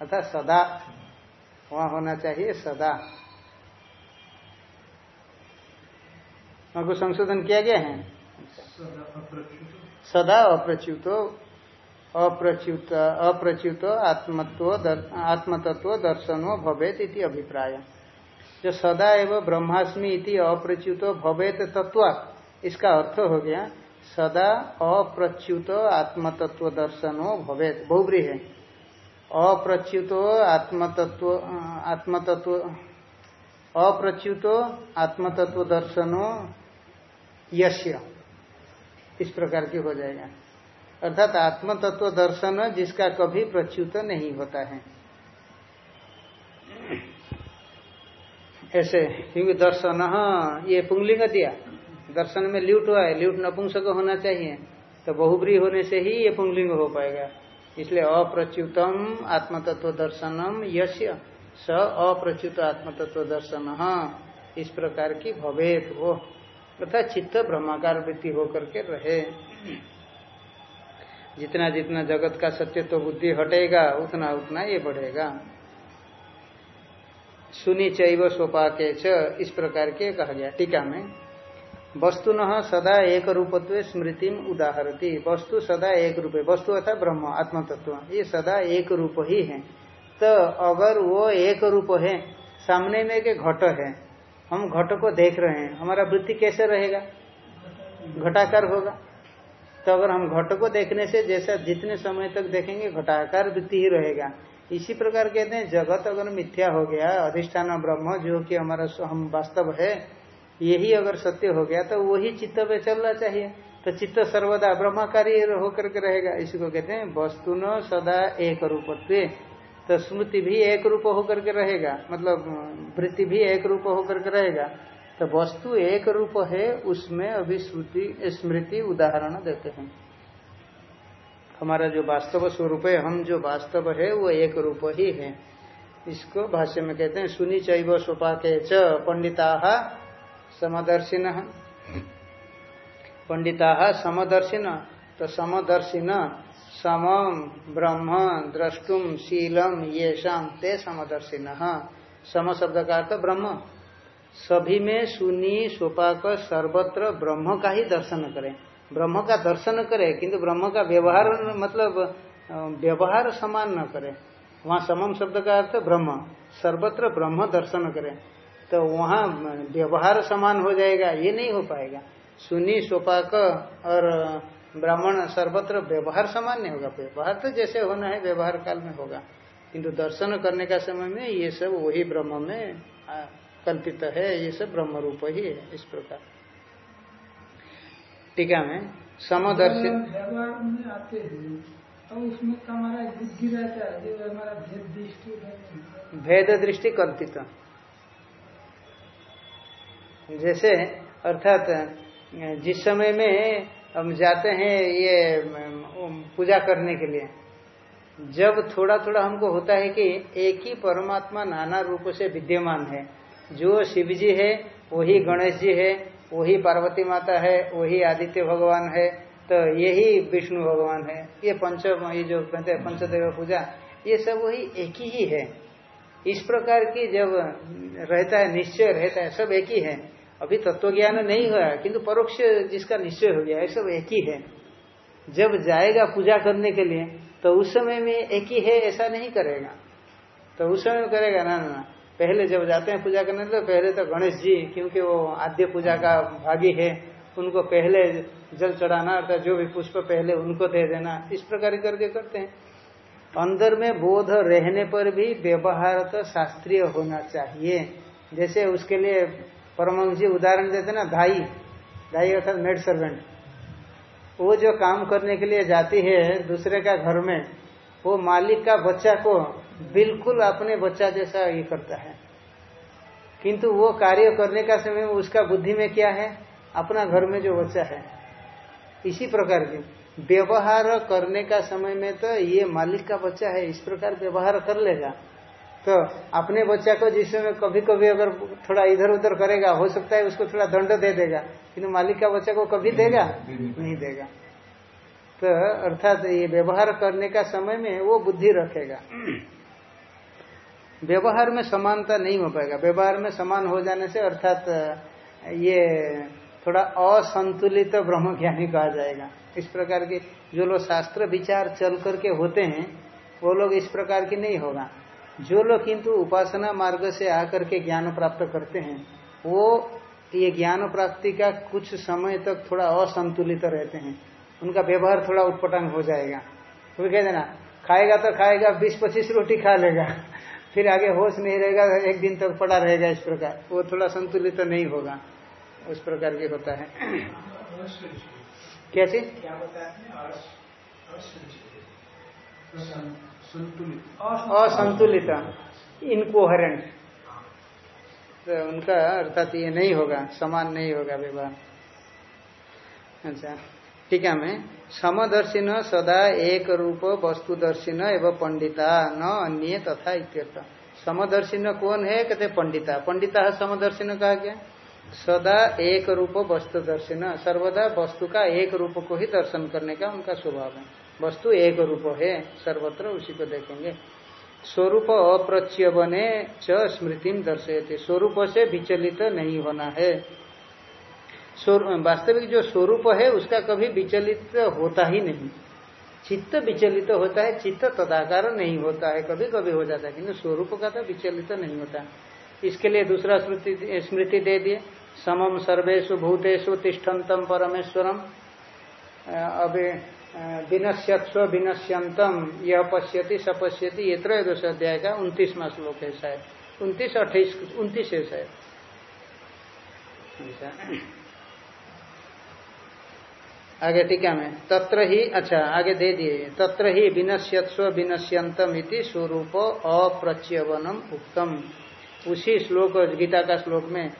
A: अर्थात सदा। वहाँ होना चाहिए सदा। को संशोधन किया गया है? सदा अप्रच्युत। अप्रच्युत अप्रच्युत आत्मत्व आत्मतत्व दर्शनो भवेत इति अभिप्राय। जो सदा एवं ब्रह्मास्मि इति अप्रच्युत भवेत तत्व, इसका अर्थ हो गया, सदा अप्रच्युत आत्मतत्व दर्शनो भवेत। बहुब्री है। अप्रच्युत आत्मतत्व आत्मतत्व, अप्रच्युत आत्मतत्व दर्शनो यश्य। इस प्रकार की हो जाएगा। अर्थात आत्म तत्व दर्शन जिसका कभी प्रच्युत नहीं होता है। ऐसे क्योंकि दर्शन हाँ, ये पुंगलिंग दिया। दर्शन में ल्यूट हुआ है ल्यूट नपुंसक होना चाहिए। तो बहुब्री होने से ही ये पुंगलिंग हो पाएगा। इसलिए अप्रच्युतम आत्मतत्व दर्शनम यश्य। स अप्रच्युत आत्मतत्व दर्शन इस प्रकार की भवेत वो तथा चित्त ब्रह्माकार वृत्ति होकर के रहे। जितना जितना जगत का सत्य तो बुद्धि हटेगा, उतना उतना ये बढ़ेगा। सुनी चैव सोपाके च, इस प्रकार के कहा गया। टीका में वस्तु न सदा एक रूपत्व स्मृति उदाहरती। वस्तु सदा एक रूप, वस्तु अर्थात ब्रह्म आत्म तत्व ये सदा एक रूप ही है। तो अगर वो एक रूप है, सामने में एक घट है हम घट को देख रहे हैं, हमारा वृत्ति कैसे रहेगा? घटाकार होगा। तो अगर हम घट को देखने से जैसा जितने समय तक देखेंगे, घटाकार वृत्ति ही रहेगा। इसी प्रकार कहते हैं, जगत अगर मिथ्या हो गया, अधिष्ठान ब्रह्म, जो कि हमारा हम वास्तव है, यही अगर सत्य हो गया तो वही चित्त में चलना चाहिए। तो चित्त सर्वदा ब्रह्मकारी होकर के रहेगा। इसी को कहते हैं वस्तु न सदा एक रूपत्व तो स्मृति भी एक रूप होकर के रहेगा मतलब वृत्ति भी एक रूप होकर के रहेगा। तो वस्तु एक रूप है, उसमें अभी स्मृति स्मृति उदाहरण देते हैं। हमारा जो वास्तव स्वरूप है, हम जो वास्तव है, वो एक रूप ही है। इसको भाष्य में कहते हैं, सुनी चैव सोपा के च पंडिता समदर्शिन। पंडिता समदर्शिन तो समदर्शिन समम ब्रह्म द्रष्टुम शीलम ये शाम ते समदर्शिन। सम शब्द का अर्थ ब्रह्म। सभी में सुनी सोपाक सर्वत्र ब्रह्म का ही दर्शन करें। ब्रह्म का दर्शन करे, किंतु ब्रह्म का व्यवहार मतलब व्यवहार समान न करे। वहाँ समम शब्द का अर्थ ब्रह्म। सर्वत्र ब्रह्म दर्शन करे। तो वहाँ व्यवहार समान हो जाएगा, ये नहीं हो पाएगा। सुनी सोपाक और ब्राह्मण सर्वत्र व्यवहार समान नहीं होगा। व्यवहार तो जैसे होना है व्यवहार काल में होगा। किंतु दर्शन करने का समय में ये सब वही ब्रह्म में कल्पित है ये सब ब्रह्म रूप ही है इस प्रकार। टीका में समदर्शित भेद दृष्टि कल्पित। जैसे अर्थात जिस समय में हम जाते हैं ये पूजा करने के लिए। जब थोड़ा थोड़ा हमको होता है कि एक ही परमात्मा नाना रूप से विद्यमान है। जो शिव जी है, वही गणेश जी है, वही पार्वती माता है, वही आदित्य भगवान है तो यही विष्णु भगवान है। ये पंच, ये जो कहते हैं पंचदेव पूजा, ये सब वही एक ही है। इस प्रकार की जब रहता है, निश्चय रहता है, सब एक ही है। अभी तत्व ज्ञान नहीं हुआ, किंतु परोक्ष जिसका निश्चय हो गया सब एक ही है। जब जाएगा पूजा करने के लिए तो उस समय में एक ही है, ऐसा नहीं करेगा। तो उस समय करेगा ना ना। पहले जब जाते हैं पूजा करने तो पहले तो गणेश जी, क्योंकि वो आद्य पूजा का भागी है, उनको पहले जल चढ़ाना अर्थात जो भी पुष्प पहले उनको दे देना, इस प्रकार करके करते हैं। अंदर में बोध रहने पर भी व्यवहार तो शास्त्रीय होना चाहिए। जैसे उसके लिए परमहंस जी उदाहरण देते ना धाई धाई अर्थात मेड सर्वेंट वो जो काम करने के लिए जाती है दूसरे का घर में, वो मालिक का बच्चा को बिल्कुल अपने बच्चा जैसा ये करता है। किंतु वो कार्य करने का समय उसका बुद्धि में क्या है? अपना घर में जो बच्चा है। इसी प्रकार की व्यवहार करने का समय में तो ये मालिक का बच्चा है, इस प्रकार व्यवहार कर लेगा। तो अपने बच्चा को जिस समय कभी कभी अगर थोड़ा इधर उधर करेगा हो सकता है उसको थोड़ा दंड दे देगा किंतु मालिक का बच्चा को कभी देगा? नहीं देगा। तो अर्थात ये व्यवहार करने का समय में वो बुद्धि रखेगा। व्यवहार में समानता नहीं हो पाएगा। व्यवहार में समान हो जाने से अर्थात ये थोड़ा असंतुलित ब्रह्म ज्ञानी कहा जाएगा। इस प्रकार के जो लोग शास्त्र विचार चल करके होते हैं वो लोग इस प्रकार की नहीं होगा। जो लोग किंतु उपासना मार्ग से आकर के ज्ञान प्राप्त करते हैं वो ये ज्ञान प्राप्ति का कुछ समय तक थोड़ा असंतुलित रहते हैं। उनका व्यवहार थोड़ा उत्पटांग हो जाएगा। तो कह देना खाएगा तो खाएगा बीस पच्चीस रोटी खा लेगा। फिर आगे होश नहीं रहेगा एक दिन तक पड़ा रहेगा इस प्रकार। वो थोड़ा संतुलित तो नहीं होगा। उस प्रकार की होता है। क्या चीज़? असंतुलित। इनकोहरेंट। तो उनका अर्थात ये नहीं होगा, समान नहीं होगा व्यवहार। अच्छा ठीक है मैं समदर्शिन सदा एक रूप वस्तुदर्शिन एवं पंडिता न अन्य तथा इत्यर्थ। समदर्शिन कौन है? कहते पंडिता। पंडिता है समदर्शिन कहा गया सदा एक रूप वस्तु दर्शन सर्वदा वस्तु का एक रूप को ही दर्शन करने का उनका स्वभाव है। वस्तु एक रूप है, सर्वत्र उसी को देखेंगे। स्वरूप अप्रच्य बने च स्मृति दर्शयते। स्वरूप से विचलित नहीं होना है। वास्तविक जो स्वरूप है, उसका कभी विचलित होता ही नहीं। चित्त विचलित होता है, चित्त तदाकार नहीं होता है कभी कभी हो जाता है, किंतु स्वरूप का तो विचलित नहीं होता। इसके लिए दूसरा स्मृति स्मृति दे दिए। समम सर्वेशु भूतेषु तिष्ठन्तम परमेश्वरम। अभी विनश्यत्व विनश्यंतम यह पश्यति सपश्यति ये त्रयोदश अध्याय का उन्तीसवा श्लोक है शायद। उन्तीस अट्ठाईस, उन्तीस है शायद। आगे टीका में तत्र ही अच्छा आगे दे दिए। तत्र ही विनश्यत्व विनश्यंतम इति स्वरूप अप्रच्यवनम उत्तम उसी श्लोक, गीता का श्लोक में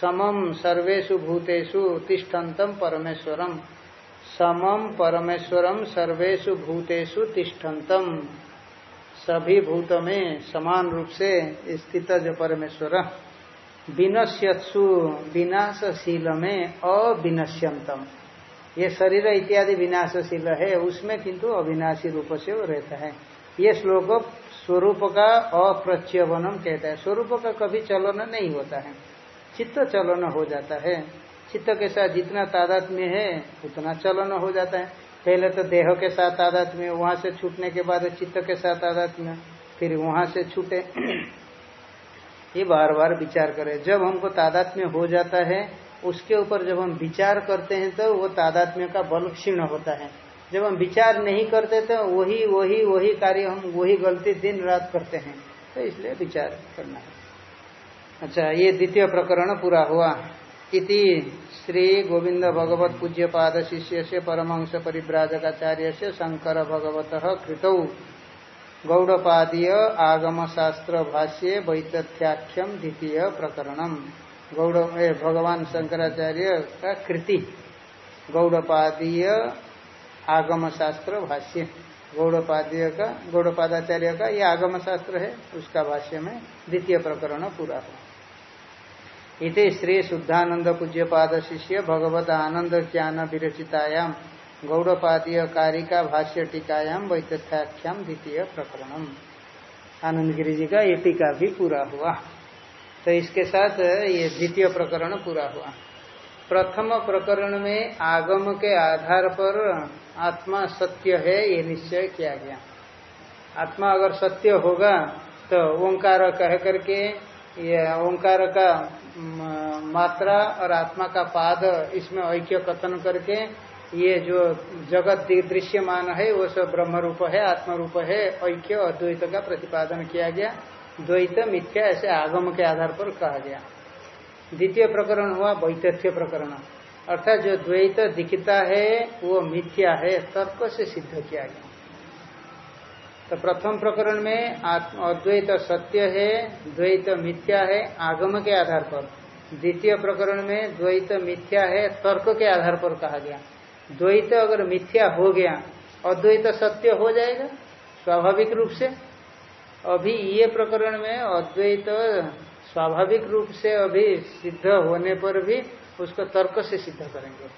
A: समम सर्वेशु भूतेषु तिष्ठन्तम परमेश्वरम। समम परमेश्वरम सर्वेशु भूतेषु तिष्ठन्तम। सभी भूत में समान रूप से स्थित जो परमेश्वर, विनश्यत्सु, विनाशशील में अविनश्यंतम। ये शरीर इत्यादि विनाशशील है, उसमें किंतु अविनाशी रूप से वो रहता है। ये श्लोक स्वरूप का अप्रच्यवनम कहता है। स्वरूप का कभी चलन नहीं होता है, चित्त चलन हो जाता है। चित्त के साथ जितना तादात्म्य है, उतना चलन हो जाता है। पहले तो देह के साथ तादात्म्य वहाँ से छूटने के बाद चित्त के साथ तादात्म्य फिर वहाँ से छूटे। ये बार बार विचार करें। जब हमको तादात्म्य हो जाता है, उसके ऊपर जब हम विचार करते हैं तो वो तादात्म्य का बल क्षीण होता है। जब हम विचार नहीं करते तो वही वही वही कार्य हम, वही गलती दिन रात करते हैं। तो इसलिए विचार करना है। अच्छा ये द्वितीय प्रकरण पूरा हुआ। इति श्री गोविंद भगवत पूज्य पाद शिष्य से परमंश परिव्राजकाचार्य से शंकर भगवत कृत। गौड़पादीय आगम शास्त्र भाष्य वैतथ्याख्यम द्वितीय प्रकरणम गौड़ भगवान शंकराचार्य का कृति। गौड़पादीय आगम शास्त्र भाष्य। गौड़पादीय का गौड़पादाचार्य का ये आगम शास्त्र है, उसका भाष्य में द्वितीय प्रकरण पूरा हो। इति श्री शुद्धानंद पूज्य पाद शिष्य भगवत आनंद ज्ञान विरचितायाम गौड़पादीय कारिका भाष्य टीकायाम वैतथ्याख्याम द्वितीय प्रकरणम। आनंद गिरी जी का ये टीका भी पूरा हुआ। तो इसके साथ ये द्वितीय प्रकरण पूरा हुआ। प्रथम प्रकरण में आगम के आधार पर आत्मा सत्य है, ये निश्चय किया गया। आत्मा अगर सत्य होगा तो ओंकार कह करके ये ओंकार का मात्रा और आत्मा का पाद इसमें ऐक्य कथन करके ये जो जगत दृश्यमान है, वो सब ब्रह्म रूप है आत्म रूप है, ऐक्य और द्वैत का प्रतिपादन किया गया। द्वैत, मिथ्या, ऐसे आगम के आधार पर कहा गया। द्वितीय प्रकरण हुआ वैतथ्य प्रकरण। अर्थात जो द्वैत दिखता है, वो मिथ्या है, तर्क से सिद्ध किया गया। तो प्रथम प्रकरण में अद्वैत सत्य है, द्वैत मिथ्या है, आगम के आधार पर। द्वितीय प्रकरण में द्वैत मिथ्या है, तर्क के आधार पर कहा गया। द्वैत अगर मिथ्या हो गया, अद्वैत सत्य हो जाएगा, स्वाभाविक रूप से। अभी ये प्रकरण में अद्वैत स्वाभाविक रूप से अभी सिद्ध होने पर भी उसको तर्क से सिद्ध करेंगे।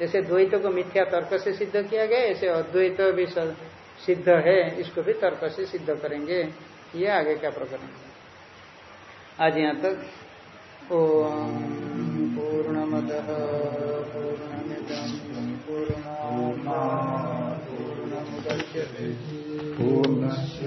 A: जैसे द्वैत को मिथ्या तर्क से सिद्ध किया गया, ऐसे अद्वैत भी सिद्ध है, इसको भी तर्क से सिद्ध करेंगे। ये आगे क्या प्रकरण आज यहाँ तक, ओम पूर्णमद पूर्णमिदम पूर्ण पूर्ण पूर्णस्य